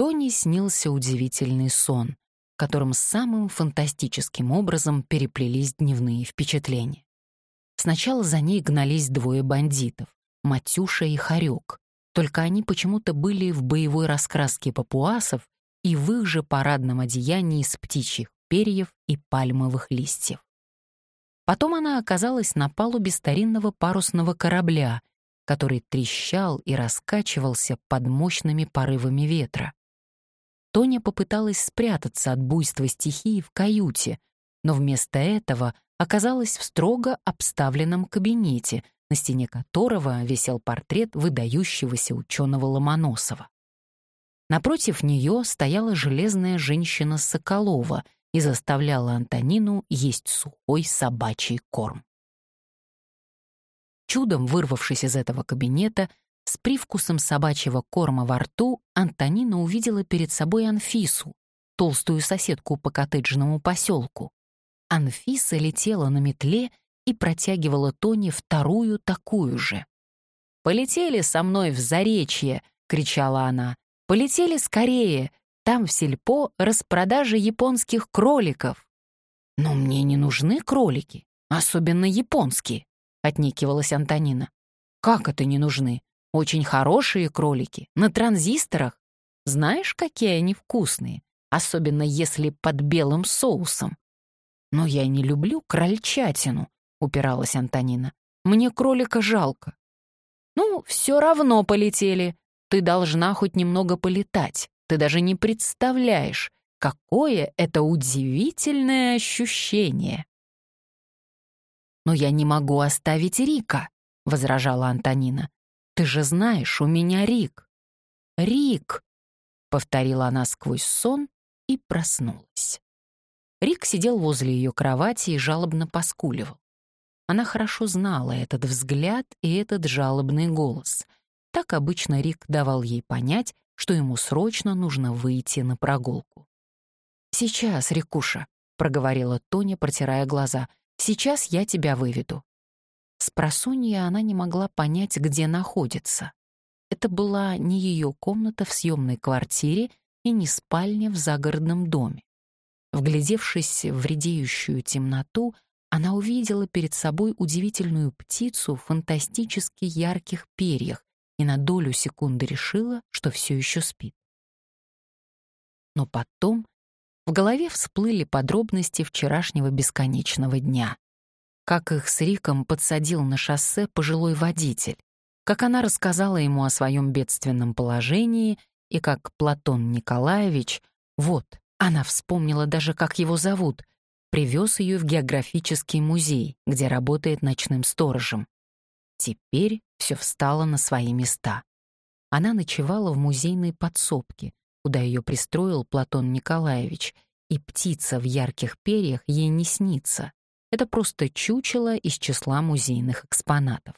Тони снился удивительный сон, в котором самым фантастическим образом переплелись дневные впечатления. Сначала за ней гнались двое бандитов — Матюша и Харек. Только они почему-то были в боевой раскраске папуасов и в их же парадном одеянии из птичьих перьев и пальмовых листьев. Потом она оказалась на палубе старинного парусного корабля, который трещал и раскачивался под мощными порывами ветра. Тоня попыталась спрятаться от буйства стихии в каюте, но вместо этого оказалась в строго обставленном кабинете, на стене которого висел портрет выдающегося ученого Ломоносова. Напротив нее стояла железная женщина Соколова и заставляла Антонину есть сухой собачий корм. Чудом вырвавшись из этого кабинета, с привкусом собачьего корма во рту Антонина увидела перед собой Анфису, толстую соседку по коттеджному поселку. Анфиса летела на метле и протягивала Тоне вторую такую же. «Полетели со мной в Заречье!» — кричала она. «Полетели скорее! Там в сельпо распродажа японских кроликов!» «Но мне не нужны кролики, особенно японские!» — отнекивалась Антонина. «Как это не нужны? Очень хорошие кролики, на транзисторах. Знаешь, какие они вкусные, особенно если под белым соусом. Но я не люблю крольчатину, упиралась Антонина. Мне кролика жалко. Ну, все равно полетели. Ты должна хоть немного полетать. Ты даже не представляешь, какое это удивительное ощущение. «Но я не могу оставить Рика», — возражала Антонина. Ты же знаешь, у меня Рик». «Рик», — повторила она сквозь сон и проснулась. Рик сидел возле ее кровати и жалобно поскуливал. Она хорошо знала этот взгляд и этот жалобный голос. Так обычно Рик давал ей понять, что ему срочно нужно выйти на прогулку. «Сейчас, Рикуша», — проговорила Тоня, протирая глаза, — «сейчас я тебя выведу». С просонья она не могла понять, где находится. Это была не ее комната в съемной квартире и не спальня в загородном доме. Вглядевшись в редеющую темноту, она увидела перед собой удивительную птицу в фантастически ярких перьях и на долю секунды решила, что все еще спит. Но потом в голове всплыли подробности вчерашнего бесконечного дня как их с Риком подсадил на шоссе пожилой водитель, как она рассказала ему о своем бедственном положении и как Платон Николаевич, вот, она вспомнила даже, как его зовут, привез ее в географический музей, где работает ночным сторожем. Теперь все встало на свои места. Она ночевала в музейной подсобке, куда ее пристроил Платон Николаевич, и птица в ярких перьях ей не снится. Это просто чучело из числа музейных экспонатов.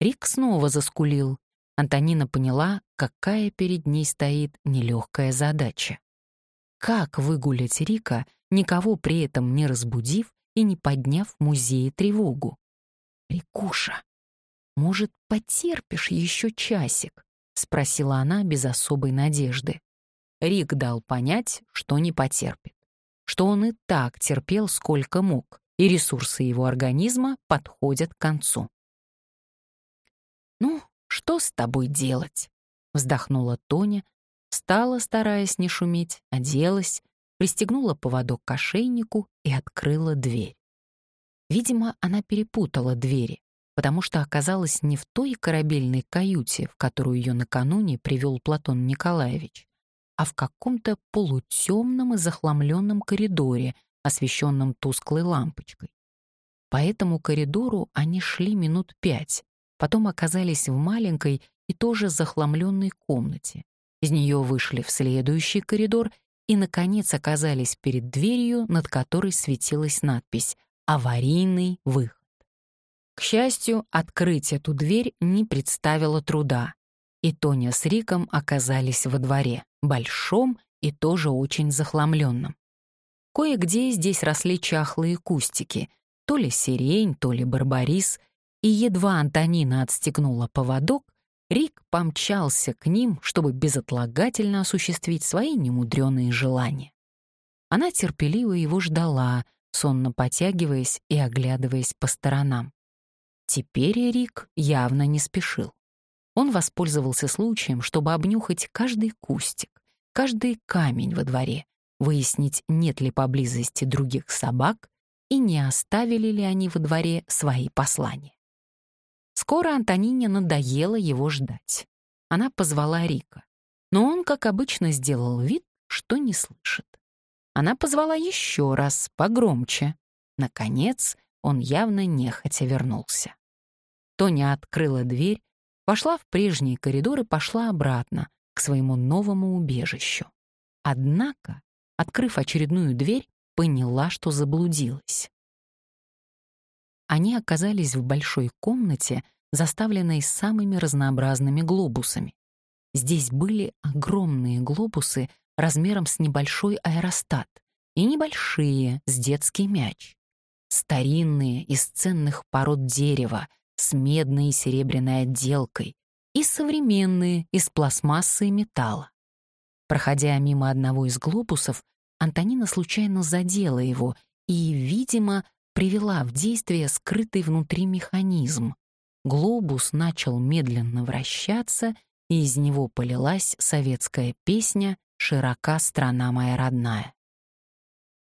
Рик снова заскулил. Антонина поняла, какая перед ней стоит нелегкая задача. Как выгулять Рика, никого при этом не разбудив и не подняв в музее тревогу? «Рикуша, может, потерпишь еще часик?» — спросила она без особой надежды. Рик дал понять, что не потерпит, что он и так терпел сколько мог, и ресурсы его организма подходят к концу. «Ну, что с тобой делать?» — вздохнула Тоня, встала, стараясь не шуметь, оделась, пристегнула поводок к ошейнику и открыла дверь. Видимо, она перепутала двери, потому что оказалась не в той корабельной каюте, в которую ее накануне привел Платон Николаевич, а в каком-то полутемном и захламленном коридоре, освещенном тусклой лампочкой. По этому коридору они шли минут пять, потом оказались в маленькой и тоже захламленной комнате. Из нее вышли в следующий коридор и, наконец, оказались перед дверью, над которой светилась надпись «Аварийный выход». К счастью, открыть эту дверь не представило труда, и Тоня с Риком оказались во дворе, большом и тоже очень захламленном. Кое-где здесь росли чахлые кустики, то ли сирень, то ли барбарис, и едва Антонина отстегнула поводок, Рик помчался к ним, чтобы безотлагательно осуществить свои немудреные желания. Она терпеливо его ждала, сонно потягиваясь и оглядываясь по сторонам. Теперь Рик явно не спешил. Он воспользовался случаем, чтобы обнюхать каждый кустик, каждый камень во дворе, выяснить, нет ли поблизости других собак и не оставили ли они во дворе свои послания. Скоро Антонине надоело его ждать. Она позвала Рика, но он, как обычно, сделал вид, что не слышит. Она позвала еще раз, погромче. Наконец, он явно нехотя вернулся. Тоня открыла дверь, вошла в прежний коридор и пошла обратно, к своему новому убежищу. Однако, открыв очередную дверь, поняла, что заблудилась. Они оказались в большой комнате, заставленной самыми разнообразными глобусами. Здесь были огромные глобусы размером с небольшой аэростат и небольшие с детский мяч. Старинные из ценных пород дерева с медной и серебряной отделкой и современные из пластмассы и металла. Проходя мимо одного из глобусов, Антонина случайно задела его и, видимо, привела в действие скрытый внутри механизм. Глобус начал медленно вращаться, и из него полилась советская песня «Широка страна моя родная».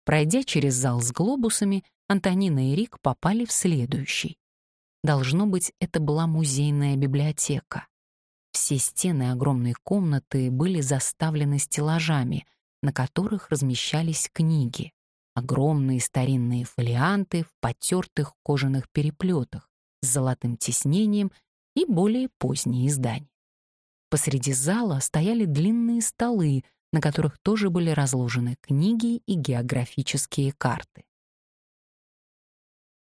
Пройдя через зал с глобусами, Антонина и Рик попали в следующий. Должно быть, это была музейная библиотека. Все стены огромной комнаты были заставлены стеллажами, на которых размещались книги. Огромные старинные фолианты в потертых кожаных переплетах с золотым тиснением и более поздние издания. Посреди зала стояли длинные столы, на которых тоже были разложены книги и географические карты.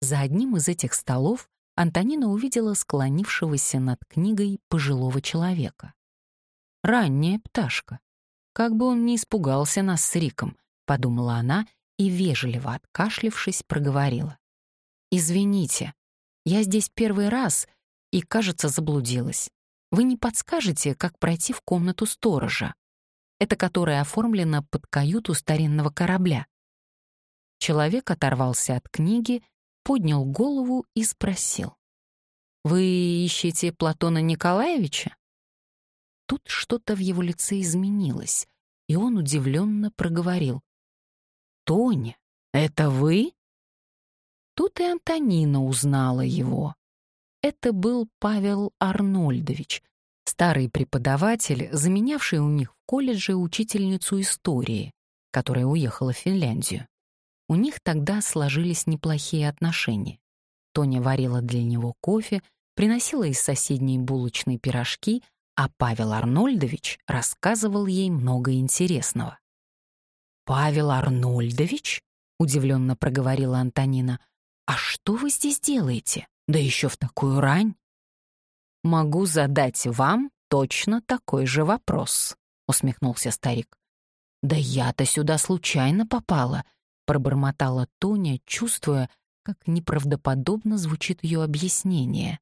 За одним из этих столов Антонина увидела склонившегося над книгой пожилого человека. «Ранняя пташка. Как бы он не испугался нас с Риком», — подумала она и, вежливо откашлившись, проговорила. «Извините, я здесь первый раз и, кажется, заблудилась. Вы не подскажете, как пройти в комнату сторожа? Это которая оформлена под каюту старинного корабля». Человек оторвался от книги поднял голову и спросил. «Вы ищете Платона Николаевича?» Тут что-то в его лице изменилось, и он удивленно проговорил. «Тоня, это вы?» Тут и Антонина узнала его. Это был Павел Арнольдович, старый преподаватель, заменявший у них в колледже учительницу истории, которая уехала в Финляндию. У них тогда сложились неплохие отношения. Тоня варила для него кофе, приносила из соседней булочной пирожки, а Павел Арнольдович рассказывал ей много интересного. «Павел Арнольдович?» — удивленно проговорила Антонина. «А что вы здесь делаете? Да еще в такую рань?» «Могу задать вам точно такой же вопрос», — усмехнулся старик. «Да я-то сюда случайно попала», пробормотала Тоня, чувствуя, как неправдоподобно звучит ее объяснение.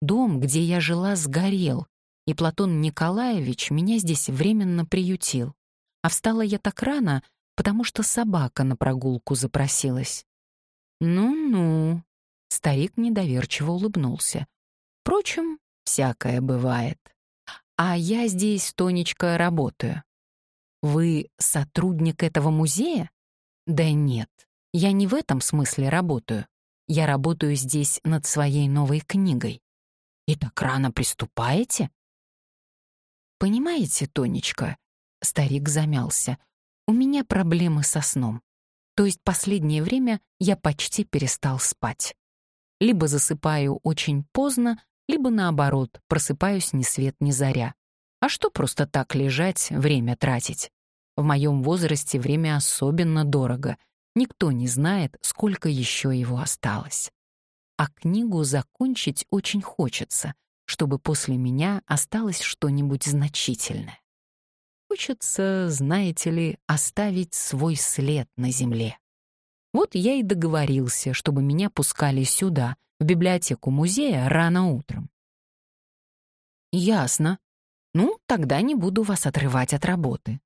«Дом, где я жила, сгорел, и Платон Николаевич меня здесь временно приютил. А встала я так рано, потому что собака на прогулку запросилась». «Ну-ну», — старик недоверчиво улыбнулся. «Впрочем, всякое бывает. А я здесь, Тонечка, работаю. Вы сотрудник этого музея?» Да нет, я не в этом смысле работаю. Я работаю здесь над своей новой книгой. И так рано приступаете? Понимаете, Тонечка, старик замялся. У меня проблемы со сном. То есть последнее время я почти перестал спать. Либо засыпаю очень поздно, либо наоборот, просыпаюсь ни свет ни заря. А что просто так лежать, время тратить? В моем возрасте время особенно дорого. Никто не знает, сколько еще его осталось. А книгу закончить очень хочется, чтобы после меня осталось что-нибудь значительное. Хочется, знаете ли, оставить свой след на земле. Вот я и договорился, чтобы меня пускали сюда, в библиотеку музея, рано утром. Ясно. Ну, тогда не буду вас отрывать от работы.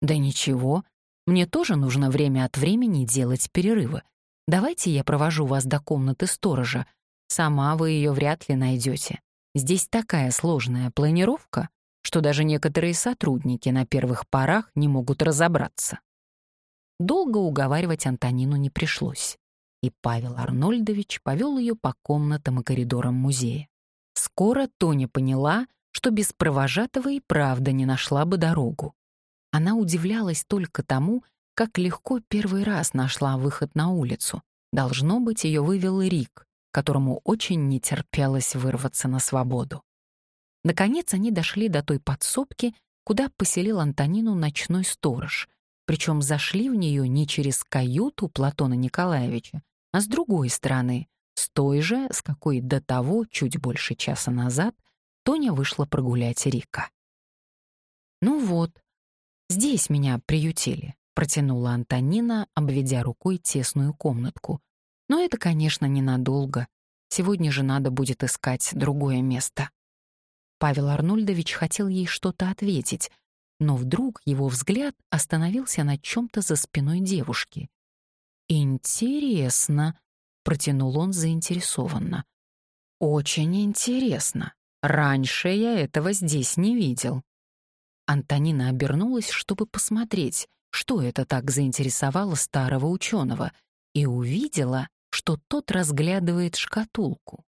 Да ничего, мне тоже нужно время от времени делать перерывы. Давайте я провожу вас до комнаты сторожа. Сама вы ее вряд ли найдете. Здесь такая сложная планировка, что даже некоторые сотрудники на первых порах не могут разобраться. Долго уговаривать Антонину не пришлось, и Павел Арнольдович повел ее по комнатам и коридорам музея. Скоро Тоня поняла, что без провожатого и правда не нашла бы дорогу. Она удивлялась только тому, как легко первый раз нашла выход на улицу. Должно быть, ее вывел Рик, которому очень не терпелось вырваться на свободу. Наконец они дошли до той подсобки, куда поселил Антонину ночной сторож, причем зашли в нее не через каюту Платона Николаевича, а с другой стороны, с той же, с какой до того, чуть больше часа назад, Тоня вышла прогулять Рика. «Ну вот, здесь меня приютили», — протянула Антонина, обведя рукой тесную комнатку. «Но это, конечно, ненадолго. Сегодня же надо будет искать другое место». Павел Арнольдович хотел ей что-то ответить, но вдруг его взгляд остановился на чем-то за спиной девушки. «Интересно», — протянул он заинтересованно. «Очень интересно. Раньше я этого здесь не видел». Антонина обернулась, чтобы посмотреть, что это так заинтересовало старого ученого, и увидела, что тот разглядывает шкатулку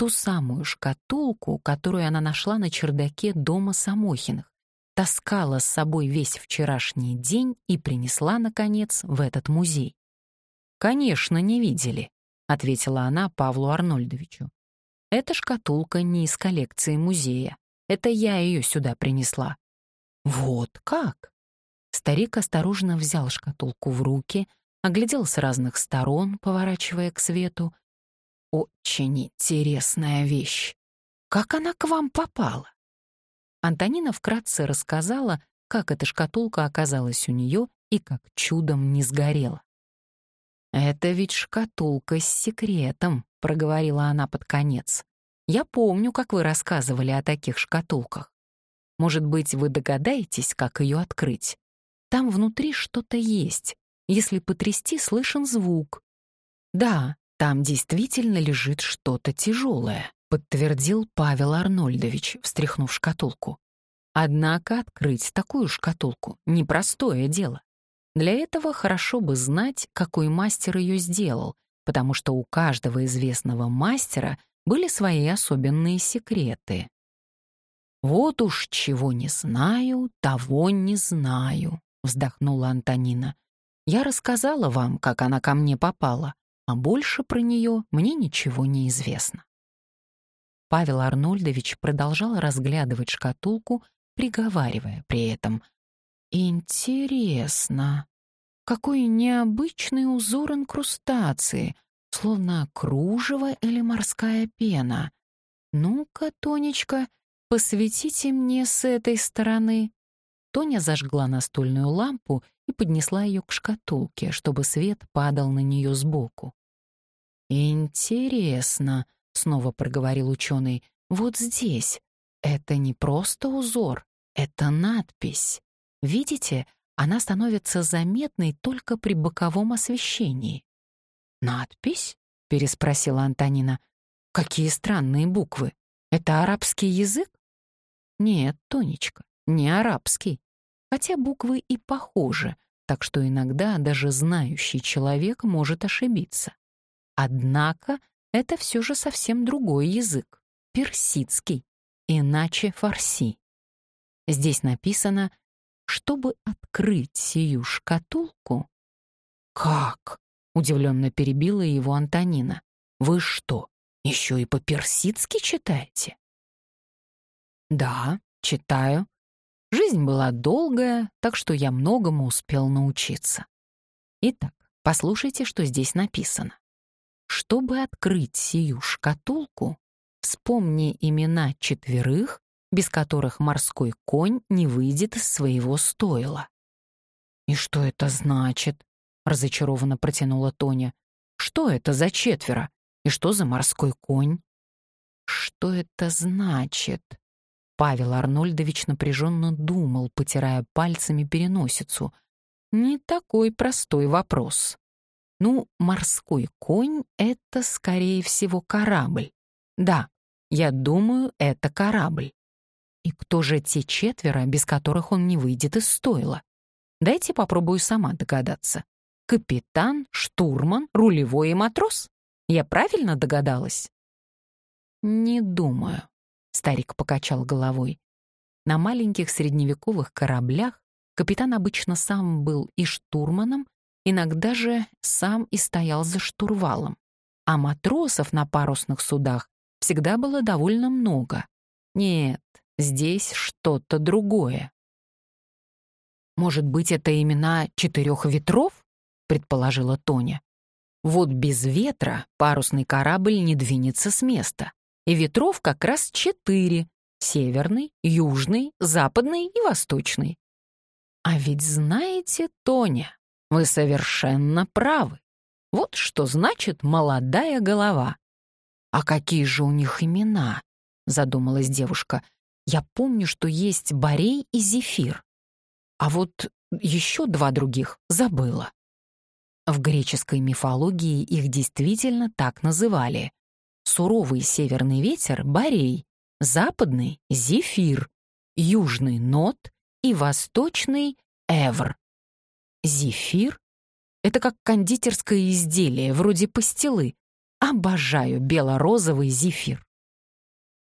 ту самую шкатулку, которую она нашла на чердаке дома Самохиных, таскала с собой весь вчерашний день и принесла, наконец, в этот музей. «Конечно, не видели», — ответила она Павлу Арнольдовичу. «Эта шкатулка не из коллекции музея. Это я ее сюда принесла». «Вот как?» Старик осторожно взял шкатулку в руки, оглядел с разных сторон, поворачивая к свету, очень интересная вещь. Как она к вам попала? Антонина вкратце рассказала, как эта шкатулка оказалась у нее и как чудом не сгорела. «Это ведь шкатулка с секретом», — проговорила она под конец. «Я помню, как вы рассказывали о таких шкатулках. Может быть, вы догадаетесь, как ее открыть? Там внутри что-то есть. Если потрясти, слышен звук. Да, там действительно лежит что-то тяжелое, подтвердил Павел Арнольдович, встряхнув шкатулку. Однако открыть такую шкатулку — непростое дело. Для этого хорошо бы знать, какой мастер ее сделал, потому что у каждого известного мастера были свои особенные секреты. «Вот уж чего не знаю, того не знаю», — вздохнула Антонина. «Я рассказала вам, как она ко мне попала, а больше про нее мне ничего не известно. Павел Арнольдович продолжал разглядывать шкатулку, приговаривая при этом. «Интересно, какой необычный узор инкрустации, словно кружево или морская пена. Ну-ка, Тонечка, посветите мне с этой стороны». Тоня зажгла настольную лампу и поднесла ее к шкатулке, чтобы свет падал на нее сбоку. «Интересно», — снова проговорил ученый, — «вот здесь. Это не просто узор, это надпись. Видите, она становится заметной только при боковом освещении». «Надпись?» — переспросила Антонина. «Какие странные буквы. Это арабский язык?» «Нет, Тонечка, не арабский. Хотя буквы и похожи, так что иногда даже знающий человек может ошибиться. Однако это все же совсем другой язык — персидский, иначе фарси. Здесь написано «Чтобы открыть сию шкатулку...» «Как?» — удивленно перебила его Антонина. «Вы что, еще и по-персидски читаете?» «Да, читаю. Жизнь была долгая, так что я многому успел научиться. Итак, послушайте, что здесь написано. Чтобы открыть сию шкатулку, вспомни имена четверых, без которых морской конь не выйдет из своего стойла. «И что это значит?» — разочарованно протянула Тоня. «Что это за четверо? И что за морской конь?» Что это значит? Павел Арнольдович напряженно думал, потирая пальцами переносицу. Не такой простой вопрос. Ну, морской конь — это, скорее всего, корабль. Да, я думаю, это корабль. И кто же те четверо, без которых он не выйдет из стойла? Дайте попробую сама догадаться. Капитан, штурман, рулевой и матрос? Я правильно догадалась? Не думаю, старик покачал головой. На маленьких средневековых кораблях капитан обычно сам был и штурманом, иногда же сам и стоял за штурвалом. А матросов на парусных судах всегда было довольно много. Нет, здесь что-то другое. «Может быть, это имена четырех ветров?» — предположила Тоня. «Вот без ветра парусный корабль не двинется с места. И ветров как раз четыре — северный, южный, западный и восточный. А ведь знаете, Тоня, вы совершенно правы. Вот что значит молодая голова. А какие же у них имена? Задумалась девушка. Я помню, что есть Борей и Зефир. А вот еще два других забыла. В греческой мифологии их действительно так называли. Суровый северный ветер — Борей, западный — Зефир, южный — Нот и восточный — Эвр. Зефир — это как кондитерское изделие, вроде пастилы. Обожаю бело-розовый зефир.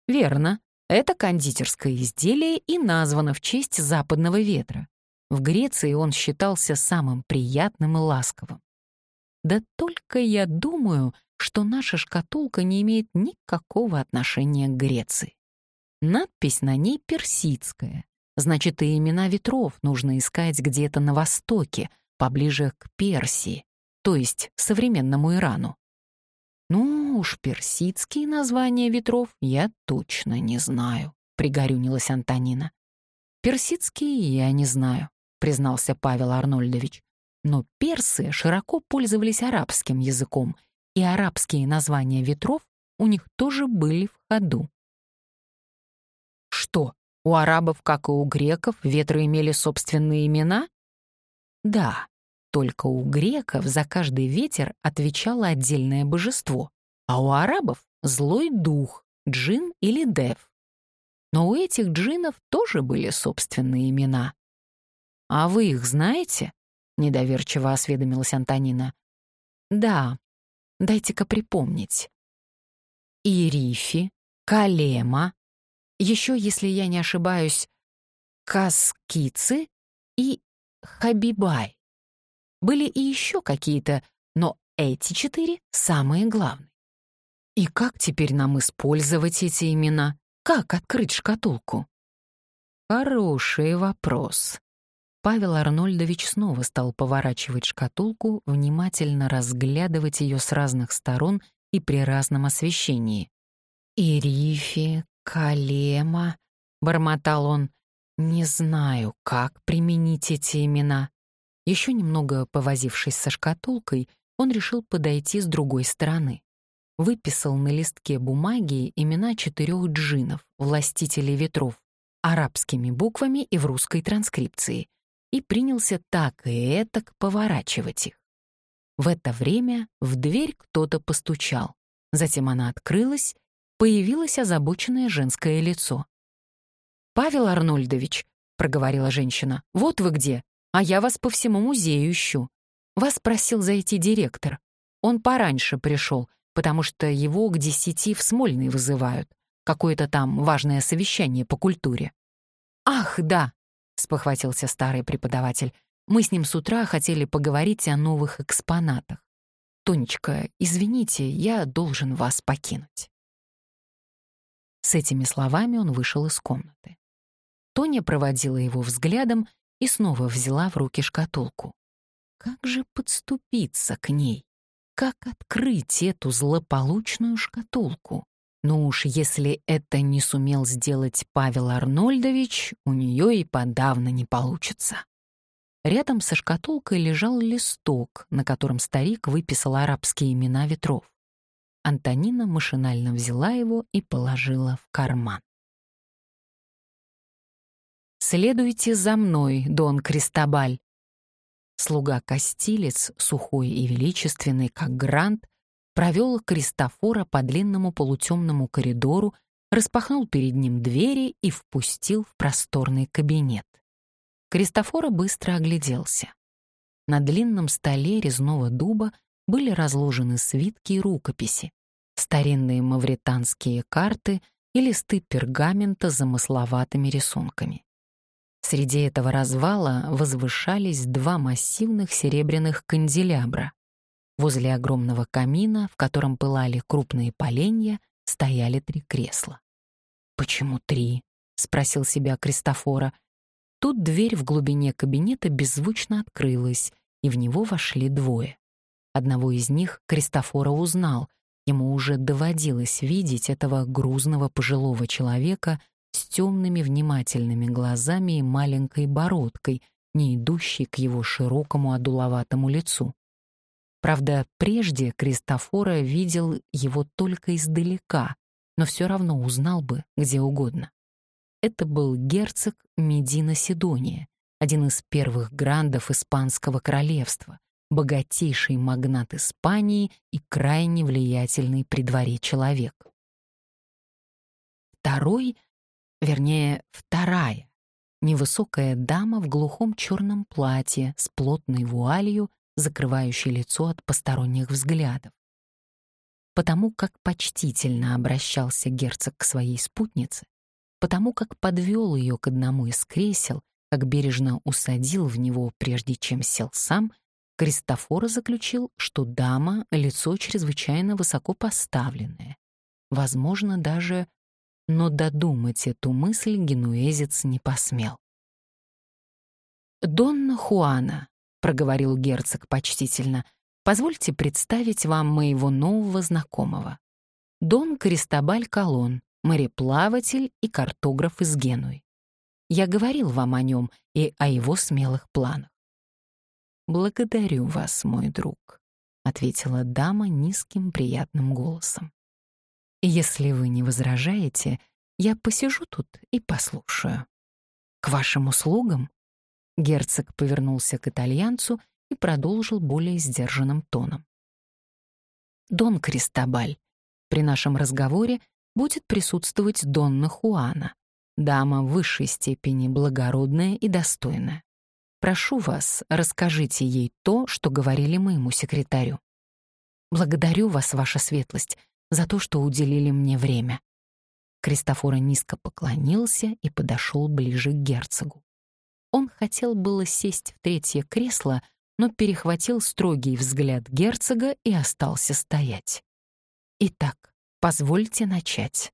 Верно, это кондитерское изделие и названо в честь западного ветра. В Греции он считался самым приятным и ласковым. Да только я думаю, что наша шкатулка не имеет никакого отношения к Греции. Надпись на ней персидская. Значит, и имена ветров нужно искать где-то на востоке, поближе к Персии, то есть современному Ирану. «Ну уж персидские названия ветров я точно не знаю», — пригорюнилась Антонина. «Персидские я не знаю», — признался Павел Арнольдович. «Но персы широко пользовались арабским языком, и арабские названия ветров у них тоже были в ходу». «Что, у арабов, как и у греков, ветры имели собственные имена?» «Да, только у греков за каждый ветер отвечало отдельное божество, а у арабов — злой дух, джин или дев. Но у этих джинов тоже были собственные имена. «А вы их знаете?» — недоверчиво осведомилась Антонина. «Да, дайте-ка припомнить. Ирифи, Калема, еще, если я не ошибаюсь, Каскицы и Хабибай. Были и еще какие-то, но эти четыре — самые главные. И как теперь нам использовать эти имена? Как открыть шкатулку? Хороший вопрос. Павел Арнольдович снова стал поворачивать шкатулку, внимательно разглядывать ее с разных сторон и при разном освещении. «Ирифи, Калема», — бормотал он, — «не знаю, как применить эти имена. Еще немного повозившись со шкатулкой, он решил подойти с другой стороны. Выписал на листке бумаги имена четырех джинов, властителей ветров, арабскими буквами и в русской транскрипции, и принялся так и этак поворачивать их. В это время в дверь кто-то постучал. Затем она открылась, появилось озабоченное женское лицо. «Павел Арнольдович», — проговорила женщина, — «вот вы где а я вас по всему музею ищу. Вас просил зайти директор. Он пораньше пришел, потому что его к десяти в Смольный вызывают. Какое-то там важное совещание по культуре». «Ах, да», — спохватился старый преподаватель. «Мы с ним с утра хотели поговорить о новых экспонатах. Тонечка, извините, я должен вас покинуть». С этими словами он вышел из комнаты. Тоня проводила его взглядом и снова взяла в руки шкатулку. Как же подступиться к ней? Как открыть эту злополучную шкатулку? Ну уж если это не сумел сделать Павел Арнольдович, у нее и подавно не получится. Рядом со шкатулкой лежал листок, на котором старик выписал арабские имена ветров. Антонина машинально взяла его и положила в карман. «Следуйте за мной, Дон Кристобаль!» Слуга-костилец, сухой и величественный, как грант, провел Кристофора по длинному полутемному коридору, распахнул перед ним двери и впустил в просторный кабинет. Кристофора быстро огляделся. На длинном столе резного дуба были разложены свитки и рукописи, старинные мавританские карты и листы пергамента с замысловатыми рисунками. Среди этого развала возвышались два массивных серебряных канделябра. Возле огромного камина, в котором пылали крупные поленья, стояли три кресла. «Почему три?» — спросил себя Кристофора. Тут дверь в глубине кабинета беззвучно открылась, и в него вошли двое. Одного из них Кристофора узнал. Ему уже доводилось видеть этого грузного пожилого человека с темными внимательными глазами и маленькой бородкой, не идущей к его широкому одуловатому лицу. Правда, прежде Кристофора видел его только издалека, но все равно узнал бы где угодно. Это был герцог Медина Сидония, один из первых грандов Испанского королевства, богатейший магнат Испании и крайне влиятельный при дворе человек. Второй — вернее, вторая, невысокая дама в глухом черном платье с плотной вуалью, закрывающей лицо от посторонних взглядов. Потому как почтительно обращался герцог к своей спутнице, потому как подвел ее к одному из кресел, как бережно усадил в него, прежде чем сел сам, Кристофор заключил, что дама — лицо чрезвычайно высоко поставленное, возможно, даже но додумать эту мысль генуэзец не посмел. «Донна Хуана», — проговорил герцог почтительно, — «позвольте представить вам моего нового знакомого. Дон Кристобаль Колон, мореплаватель и картограф из Генуи. Я говорил вам о нем и о его смелых планах». «Благодарю вас, мой друг», — ответила дама низким приятным голосом. Если вы не возражаете, я посижу тут и послушаю. К вашим услугам. Герцог повернулся к итальянцу и продолжил более сдержанным тоном. Дон Кристобаль, при нашем разговоре будет присутствовать Донна Хуана, дама в высшей степени благородная и достойная. Прошу вас, расскажите ей то, что говорили моему секретарю. Благодарю вас, ваша светлость, за то, что уделили мне время». Кристофора низко поклонился и подошел ближе к герцогу. Он хотел было сесть в третье кресло, но перехватил строгий взгляд герцога и остался стоять. «Итак, позвольте начать.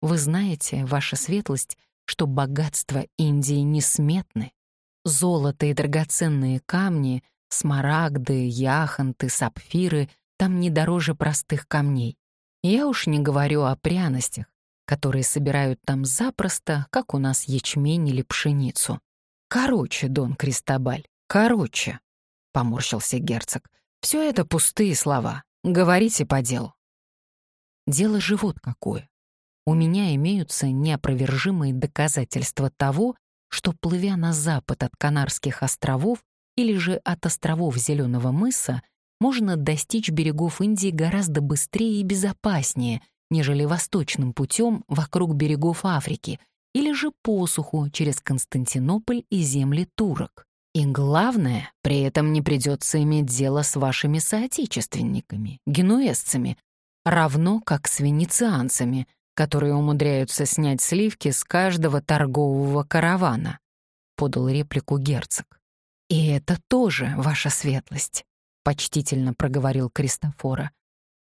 Вы знаете, ваша светлость, что богатства Индии несметны. Золото и драгоценные камни, смарагды, яхонты, сапфиры там не дороже простых камней. Я уж не говорю о пряностях, которые собирают там запросто, как у нас ячмень или пшеницу. Короче, Дон Кристобаль, короче, — поморщился герцог. Все это пустые слова. Говорите по делу. Дело же вот какое. У меня имеются неопровержимые доказательства того, что, плывя на запад от Канарских островов или же от островов Зеленого мыса, можно достичь берегов Индии гораздо быстрее и безопаснее, нежели восточным путем вокруг берегов Африки или же посуху через Константинополь и земли турок. И главное, при этом не придется иметь дело с вашими соотечественниками, генуэзцами, равно как с венецианцами, которые умудряются снять сливки с каждого торгового каравана», — подал реплику герцог. «И это тоже ваша светлость. — почтительно проговорил Кристофора.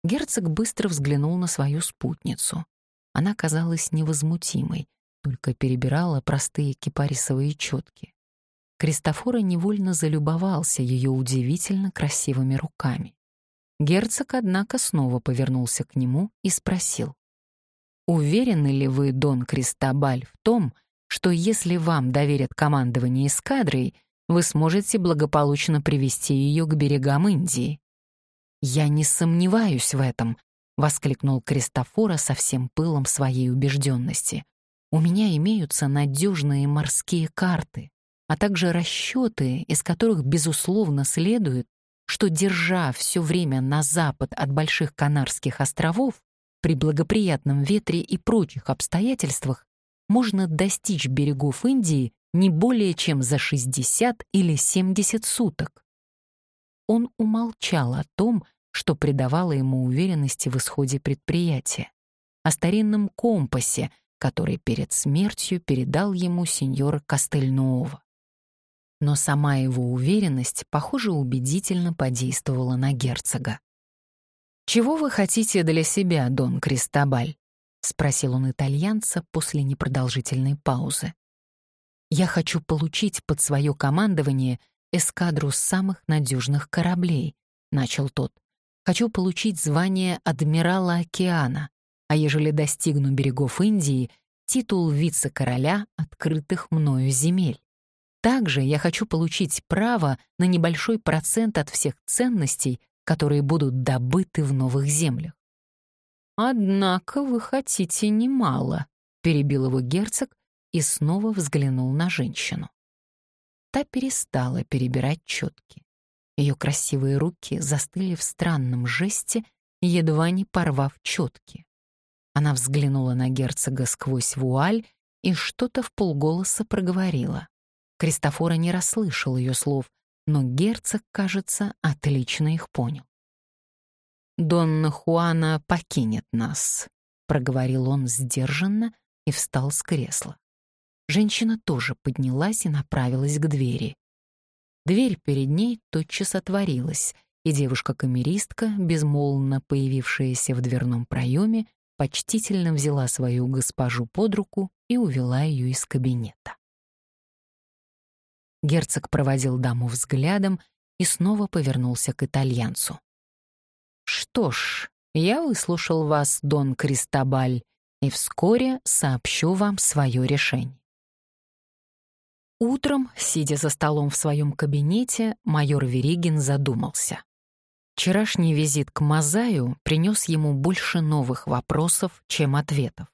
Герцог быстро взглянул на свою спутницу. Она казалась невозмутимой, только перебирала простые кипарисовые четки. Кристофора невольно залюбовался ее удивительно красивыми руками. Герцог, однако, снова повернулся к нему и спросил. «Уверены ли вы, Дон Кристобаль, в том, что если вам доверят командование эскадрой, вы сможете благополучно привести ее к берегам Индии. «Я не сомневаюсь в этом», воскликнул Кристофора со всем пылом своей убежденности. «У меня имеются надежные морские карты, а также расчеты, из которых, безусловно, следует, что, держа все время на запад от Больших Канарских островов, при благоприятном ветре и прочих обстоятельствах, можно достичь берегов Индии не более чем за 60 или 70 суток. Он умолчал о том, что придавало ему уверенности в исходе предприятия, о старинном компасе, который перед смертью передал ему сеньор Кастельнуова. Но сама его уверенность, похоже, убедительно подействовала на герцога. «Чего вы хотите для себя, Дон Кристобаль?» — спросил он итальянца после непродолжительной паузы. «Я хочу получить под свое командование эскадру самых надежных кораблей», — начал тот. Хочу получить звание адмирала океана, а ежели достигну берегов Индии, титул вице-короля открытых мною земель. Также я хочу получить право на небольшой процент от всех ценностей, которые будут добыты в новых землях. «Однако вы хотите немало», — перебил его герцог и снова взглянул на женщину. Та перестала перебирать четки. Ее красивые руки застыли в странном жесте, едва не порвав четки. Она взглянула на герцога сквозь вуаль и что-то в полголоса проговорила. Кристофора не расслышал ее слов, но герцог, кажется, отлично их понял. «Донна Хуана покинет нас», — проговорил он сдержанно и встал с кресла. Женщина тоже поднялась и направилась к двери. Дверь перед ней тотчас отворилась, и девушка-камеристка, безмолвно появившаяся в дверном проеме, почтительно взяла свою госпожу под руку и увела ее из кабинета. Герцог проводил даму взглядом и снова повернулся к итальянцу. «Что ж, я выслушал вас, Дон Кристобаль, и вскоре сообщу вам свое решение». Утром, сидя за столом в своем кабинете, майор Веригин задумался. Вчерашний визит к Мазаю принес ему больше новых вопросов, чем ответов.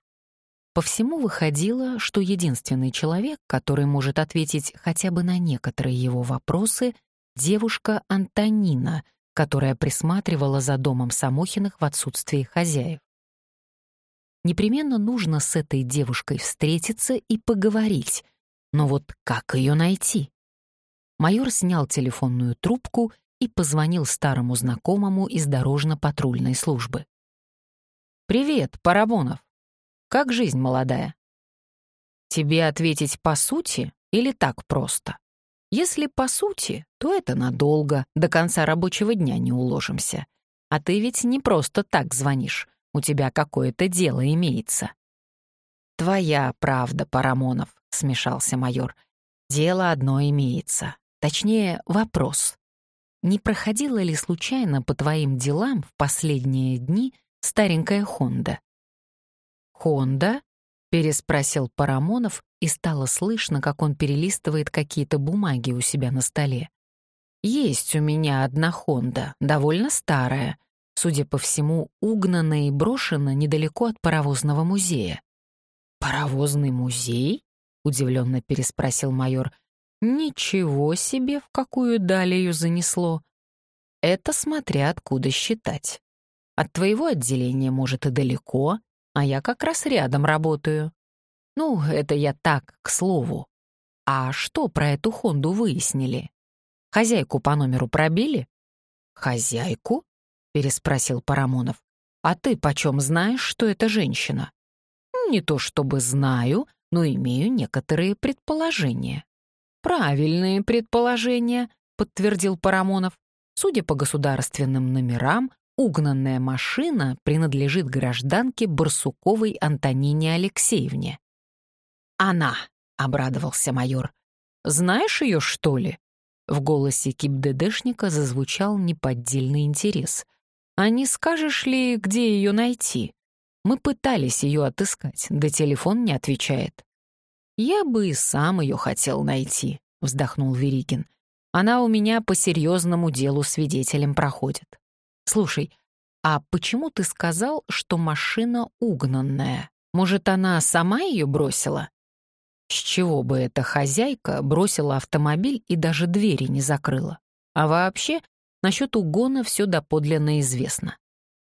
По всему выходило, что единственный человек, который может ответить хотя бы на некоторые его вопросы, девушка Антонина, которая присматривала за домом Самохиных в отсутствии хозяев. Непременно нужно с этой девушкой встретиться и поговорить — но вот как ее найти? Майор снял телефонную трубку и позвонил старому знакомому из дорожно-патрульной службы. «Привет, Парабонов. Как жизнь молодая?» «Тебе ответить по сути или так просто?» «Если по сути, то это надолго, до конца рабочего дня не уложимся. А ты ведь не просто так звонишь, у тебя какое-то дело имеется». «Твоя правда, Парамонов смешался майор. «Дело одно имеется. Точнее, вопрос. Не проходила ли случайно по твоим делам в последние дни старенькая Хонда?» «Хонда?» — переспросил Парамонов, и стало слышно, как он перелистывает какие-то бумаги у себя на столе. «Есть у меня одна Хонда, довольно старая, судя по всему, угнана и брошена недалеко от паровозного музея». «Паровозный музей?» удивленно переспросил майор. Ничего себе, в какую даль занесло. Это смотря откуда считать. От твоего отделения, может, и далеко, а я как раз рядом работаю. Ну, это я так, к слову. А что про эту Хонду выяснили? Хозяйку по номеру пробили? Хозяйку? переспросил Парамонов. А ты почем знаешь, что это женщина? Не то чтобы знаю, но имею некоторые предположения». «Правильные предположения», — подтвердил Парамонов. «Судя по государственным номерам, угнанная машина принадлежит гражданке Барсуковой Антонине Алексеевне». «Она», — обрадовался майор. «Знаешь ее, что ли?» В голосе КИПДДшника зазвучал неподдельный интерес. «А не скажешь ли, где ее найти?» Мы пытались ее отыскать, да телефон не отвечает. «Я бы и сам ее хотел найти», — вздохнул Верикин. «Она у меня по серьезному делу свидетелем проходит. Слушай, «А почему ты сказал, что машина угнанная? Может, она сама ее бросила?» С чего бы эта хозяйка бросила автомобиль и даже двери не закрыла? А вообще, насчет угона все доподлинно известно.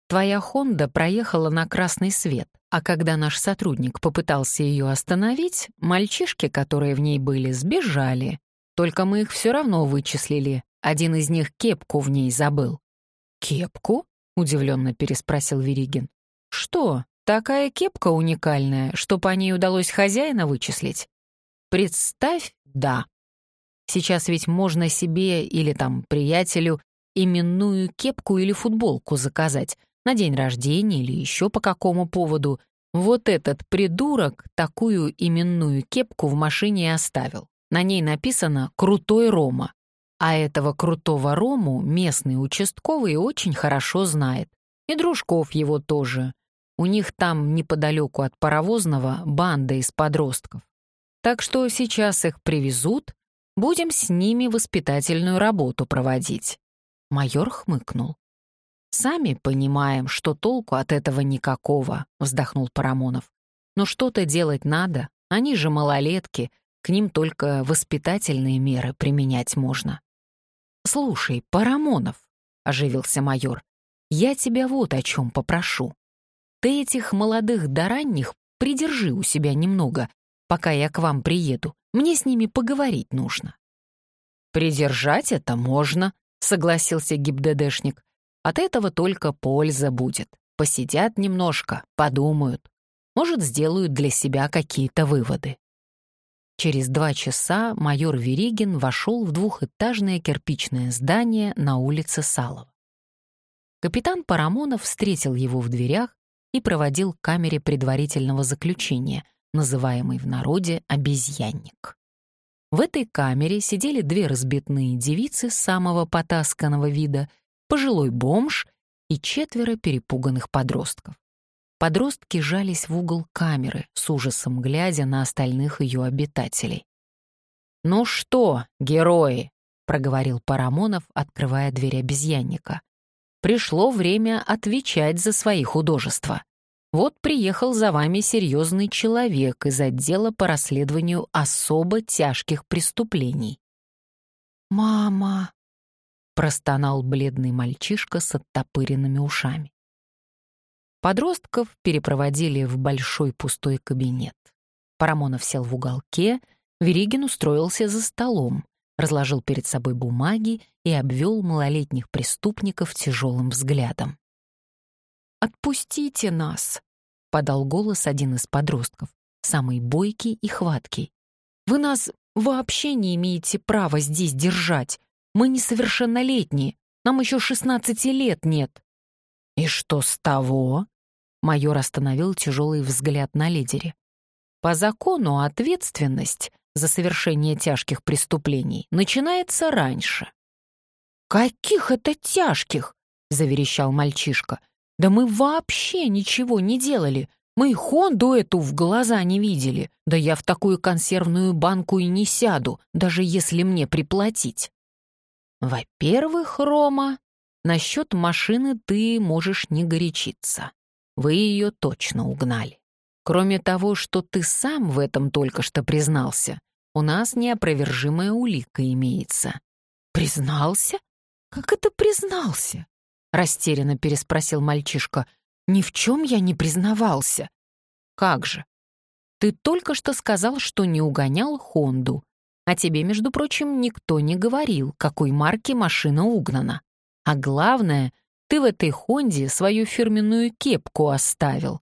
Твоя «Хонда» проехала на красный свет, а когда наш сотрудник попытался ее остановить, мальчишки, которые в ней были, сбежали. Только мы их все равно вычислили. Один из них кепку в ней забыл. «Кепку?» — удивленно переспросил Веригин. «Что, такая кепка уникальная, что по ней удалось хозяина вычислить?» «Представь, да. Сейчас ведь можно себе или там приятелю именную кепку или футболку заказать, на день рождения или еще по какому поводу, вот этот придурок такую именную кепку в машине оставил. На ней написано «Крутой Рома». А этого крутого Рому местный участковый очень хорошо знает. И дружков его тоже. У них там неподалеку от паровозного банда из подростков. Так что сейчас их привезут, будем с ними воспитательную работу проводить. Майор хмыкнул. «Сами понимаем, что толку от этого никакого», — вздохнул Парамонов. «Но что-то делать надо, они же малолетки, к ним только воспитательные меры применять можно». «Слушай, Парамонов», — оживился майор, — «я тебя вот о чем попрошу. Ты этих молодых до ранних придержи у себя немного, пока я к вам приеду. Мне с ними поговорить нужно». «Придержать это можно», — согласился ГИБДДшник. От этого только польза будет. Посидят немножко, подумают. Может, сделают для себя какие-то выводы. Через два часа майор Веригин вошел в двухэтажное кирпичное здание на улице Салова. Капитан Парамонов встретил его в дверях и проводил к камере предварительного заключения, называемой в народе «обезьянник». В этой камере сидели две разбитные девицы самого потасканного вида — пожилой бомж и четверо перепуганных подростков. Подростки жались в угол камеры, с ужасом глядя на остальных ее обитателей. «Ну что, герои?» — проговорил Парамонов, открывая дверь обезьянника. «Пришло время отвечать за свои художества. Вот приехал за вами серьезный человек из отдела по расследованию особо тяжких преступлений». «Мама!» Простонал бледный мальчишка с оттопыренными ушами. Подростков перепроводили в большой пустой кабинет. Парамонов сел в уголке, Веригин устроился за столом, разложил перед собой бумаги и обвел малолетних преступников тяжелым взглядом. «Отпустите нас!» — подал голос один из подростков, самый бойкий и хваткий. «Вы нас вообще не имеете права здесь держать. Мы несовершеннолетние, нам еще 16 лет нет». «И что с того?» Майор остановил тяжелый взгляд на лидере. «По закону ответственность за совершение тяжких преступлений начинается раньше». «Каких это тяжких?» — заверещал мальчишка. «Да мы вообще ничего не делали. Мы Хонду эту в глаза не видели. Да я в такую консервную банку и не сяду, даже если мне приплатить». Во-первых, Рома, насчет машины ты можешь не горячиться. Вы ее точно угнали. Кроме того, что ты сам в этом только что признался, у нас неопровержимая улика имеется. Признался? Как это признался? Растерянно переспросил мальчишка. Ни в чем я не признавался. Как же? Ты только что сказал, что не угонял Хонду, а тебе, между прочим, никто не говорил, какой марки машина угнана. А главное, ты в этой Хонде свою фирменную кепку оставил.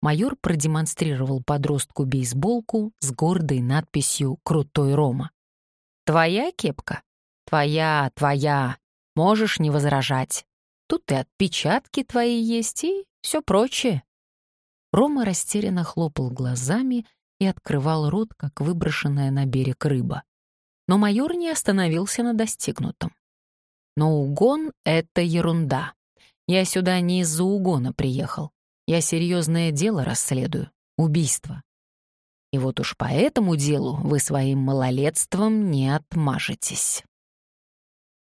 Майор продемонстрировал подростку бейсболку с гордой надписью «Крутой Рома». «Твоя кепка? Твоя, твоя. Можешь не возражать. Тут и отпечатки твои есть, и все прочее». Рома растерянно хлопал глазами и открывал рот, как выброшенная на берег рыба. Но майор не остановился на достигнутом. Но угон — это ерунда. Я сюда не из-за угона приехал. Я серьезное дело расследую — убийство. И вот уж по этому делу вы своим малолетством не отмажетесь.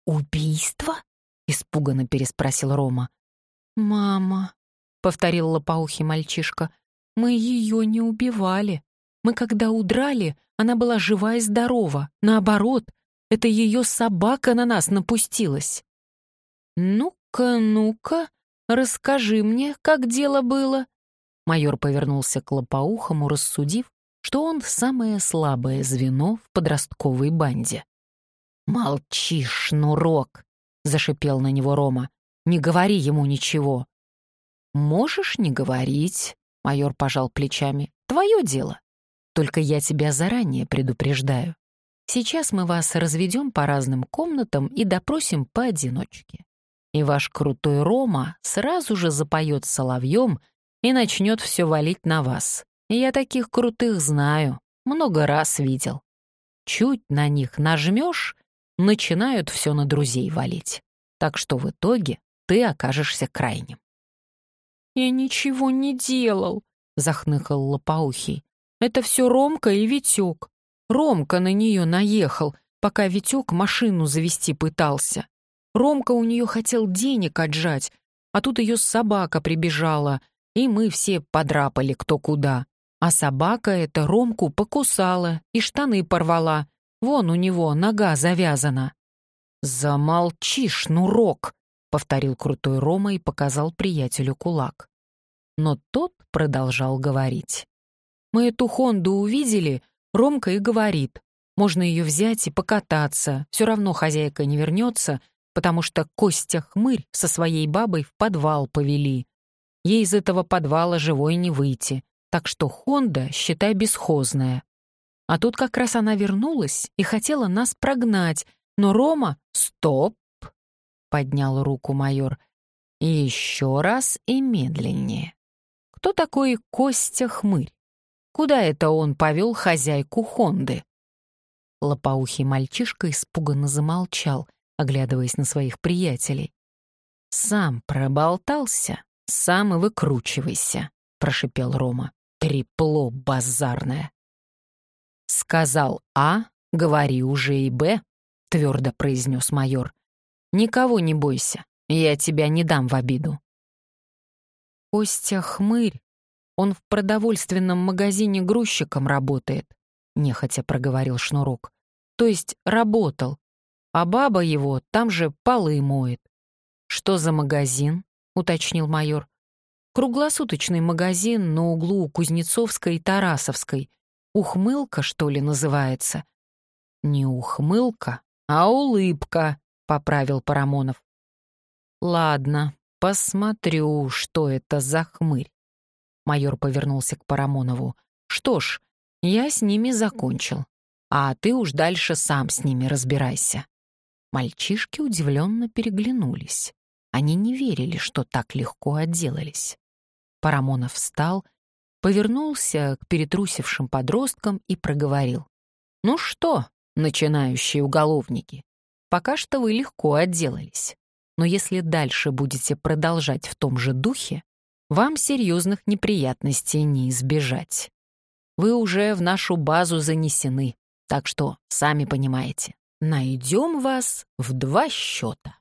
«Убийство?» — испуганно переспросил Рома. «Мама», — повторил лопоухий мальчишка, — «мы ее не убивали. Мы когда удрали, она была жива и здорова. Наоборот, это ее собака на нас напустилась». «Ну-ка, ну-ка, расскажи мне, как дело было». Майор повернулся к лопоухому, рассудив, что он самое слабое звено в подростковой банде. «Молчи, шнурок!» — зашипел на него Рома. «Не говори ему ничего». «Можешь не говорить», — майор пожал плечами. «Твое дело. Только я тебя заранее предупреждаю. Сейчас мы вас разведем по разным комнатам и допросим поодиночке. И ваш крутой Рома сразу же запоет соловьем и начнет все валить на вас. Я таких крутых знаю, много раз видел. Чуть на них нажмешь, начинают все на друзей валить. Так что в итоге ты окажешься крайним. «Я ничего не делал», — захныкал Лопоухий. «Это все Ромка и Витек. Ромка на нее наехал, пока Витек машину завести пытался. Ромка у нее хотел денег отжать, а тут ее собака прибежала, и мы все подрапали кто куда. А собака эта Ромку покусала и штаны порвала. Вон у него нога завязана. «Замолчи, шнурок!» — повторил крутой Рома и показал приятелю кулак. Но тот продолжал говорить. «Мы эту Хонду увидели, Ромка и говорит. Можно ее взять и покататься, все равно хозяйка не вернется, потому что Костя Хмырь со своей бабой в подвал повели. Ей из этого подвала живой не выйти так что Хонда, считай, бесхозная. А тут как раз она вернулась и хотела нас прогнать, но Рома... «Стоп!» — поднял руку майор. Еще раз и медленнее. Кто такой Костя Хмырь? Куда это он повел хозяйку Хонды? Лопоухий мальчишка испуганно замолчал, оглядываясь на своих приятелей. «Сам проболтался, сам и выкручивайся», — прошипел Рома. Трепло базарное. «Сказал А, говори уже и Б», — твердо произнес майор. «Никого не бойся, я тебя не дам в обиду». «Костя хмырь, он в продовольственном магазине грузчиком работает», — нехотя проговорил Шнурок. «То есть работал, а баба его там же полы моет». «Что за магазин?» — уточнил майор. Круглосуточный магазин на углу Кузнецовской и Тарасовской. Ухмылка, что ли, называется? Не ухмылка, а улыбка, поправил Парамонов. Ладно, посмотрю, что это за хмырь. Майор повернулся к Парамонову. Что ж, я с ними закончил. А ты уж дальше сам с ними разбирайся. Мальчишки удивленно переглянулись. Они не верили, что так легко отделались. Парамонов встал, повернулся к перетрусившим подросткам и проговорил. «Ну что, начинающие уголовники, пока что вы легко отделались. Но если дальше будете продолжать в том же духе, вам серьезных неприятностей не избежать. Вы уже в нашу базу занесены, так что, сами понимаете, найдем вас в два счета.